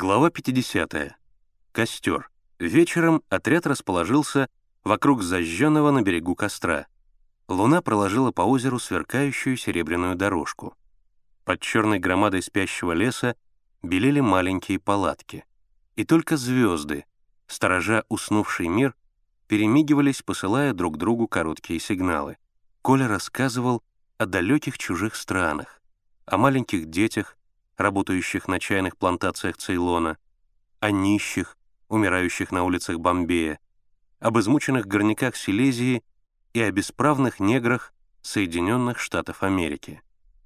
Глава 50. Костер. Вечером отряд расположился вокруг зажженного на берегу костра. Луна проложила по озеру сверкающую серебряную дорожку. Под черной громадой спящего леса белели маленькие палатки. И только звезды, сторожа уснувший мир, перемигивались, посылая друг другу короткие сигналы. Коля рассказывал о далеких чужих странах, о маленьких детях, работающих на чайных плантациях Цейлона, о нищих, умирающих на улицах Бомбея, об измученных горняках Силезии и о бесправных неграх Соединенных Штатов Америки.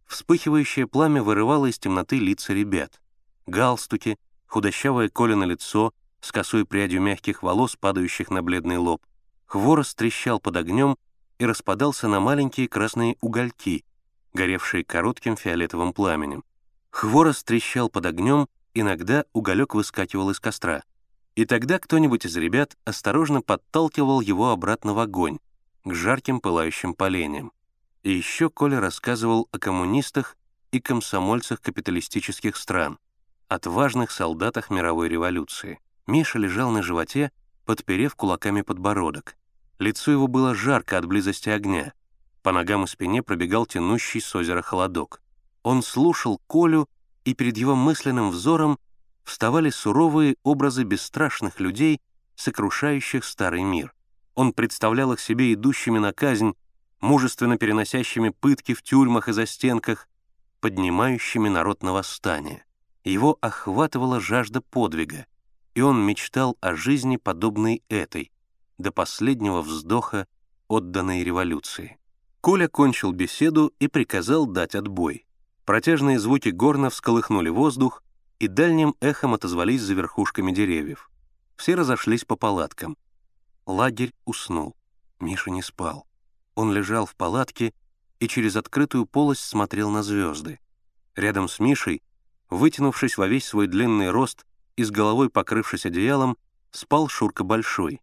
Вспыхивающее пламя вырывало из темноты лица ребят. Галстуки, худощавое Колино лицо с косой прядью мягких волос, падающих на бледный лоб. Хворост трещал под огнем и распадался на маленькие красные угольки, горевшие коротким фиолетовым пламенем. Хворост трещал под огнем, иногда уголек выскакивал из костра. И тогда кто-нибудь из ребят осторожно подталкивал его обратно в огонь, к жарким пылающим поленьям. И еще Коля рассказывал о коммунистах и комсомольцах капиталистических стран, отважных солдатах мировой революции. Миша лежал на животе, подперев кулаками подбородок. Лицо его было жарко от близости огня. По ногам и спине пробегал тянущий с озера холодок. Он слушал Колю, и перед его мысленным взором вставали суровые образы бесстрашных людей, сокрушающих старый мир. Он представлял их себе идущими на казнь, мужественно переносящими пытки в тюрьмах и застенках, поднимающими народ на восстание. Его охватывала жажда подвига, и он мечтал о жизни, подобной этой, до последнего вздоха отданной революции. Коля кончил беседу и приказал дать отбой. Протяжные звуки горна всколыхнули воздух и дальним эхом отозвались за верхушками деревьев. Все разошлись по палаткам. Лагерь уснул. Миша не спал. Он лежал в палатке и через открытую полость смотрел на звезды. Рядом с Мишей, вытянувшись во весь свой длинный рост и с головой покрывшись одеялом, спал Шурка Большой.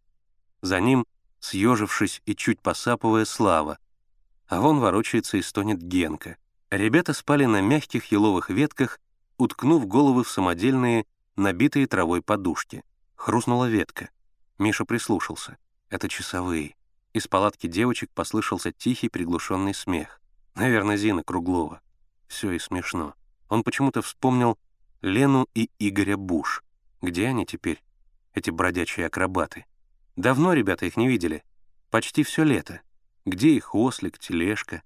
За ним, съежившись и чуть посапывая, Слава. А вон ворочается и стонет Генка. Ребята спали на мягких еловых ветках, уткнув головы в самодельные, набитые травой подушки. Хрустнула ветка. Миша прислушался. Это часовые. Из палатки девочек послышался тихий приглушенный смех. Наверное, Зина Круглова. Все и смешно. Он почему-то вспомнил Лену и Игоря Буш. Где они теперь, эти бродячие акробаты? Давно ребята их не видели. Почти все лето. Где их ослик, тележка?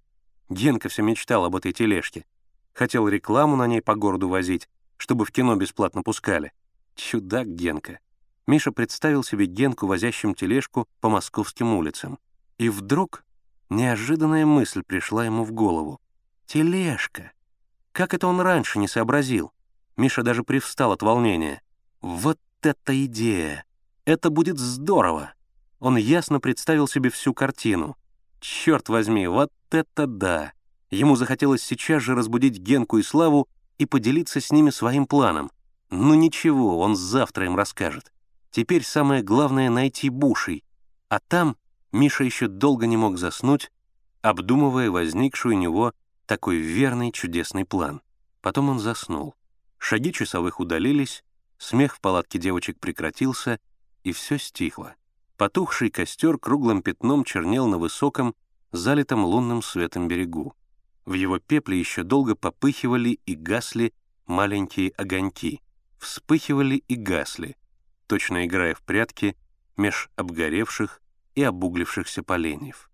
Генка все мечтал об этой тележке. Хотел рекламу на ней по городу возить, чтобы в кино бесплатно пускали. Чудак Генка. Миша представил себе Генку, возящим тележку по московским улицам. И вдруг неожиданная мысль пришла ему в голову. «Тележка! Как это он раньше не сообразил?» Миша даже привстал от волнения. «Вот это идея! Это будет здорово!» Он ясно представил себе всю картину. Черт возьми, вот это да! Ему захотелось сейчас же разбудить Генку и Славу и поделиться с ними своим планом. Ну ничего, он завтра им расскажет. Теперь самое главное — найти Бушей. А там Миша еще долго не мог заснуть, обдумывая возникший у него такой верный чудесный план. Потом он заснул. Шаги часовых удалились, смех в палатке девочек прекратился, и все стихло. Потухший костер круглым пятном чернел на высоком, залитом лунным светом берегу. В его пепле еще долго попыхивали и гасли маленькие огоньки. Вспыхивали и гасли, точно играя в прятки меж обгоревших и обуглившихся поленьев.